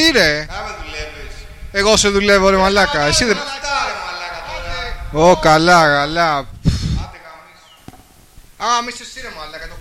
Μόνο ρε μαλάκα. Τι ρε, Άμα δουλεύεις. εγώ σε δουλεύω ρε μαλάκα. Εσύ δεν. Αυτά ρε μαλάκα τώρα. Ω, καλά, καλά. Άντε γαμίσου. Α, μη σε εσύ ρε μαλάκα, το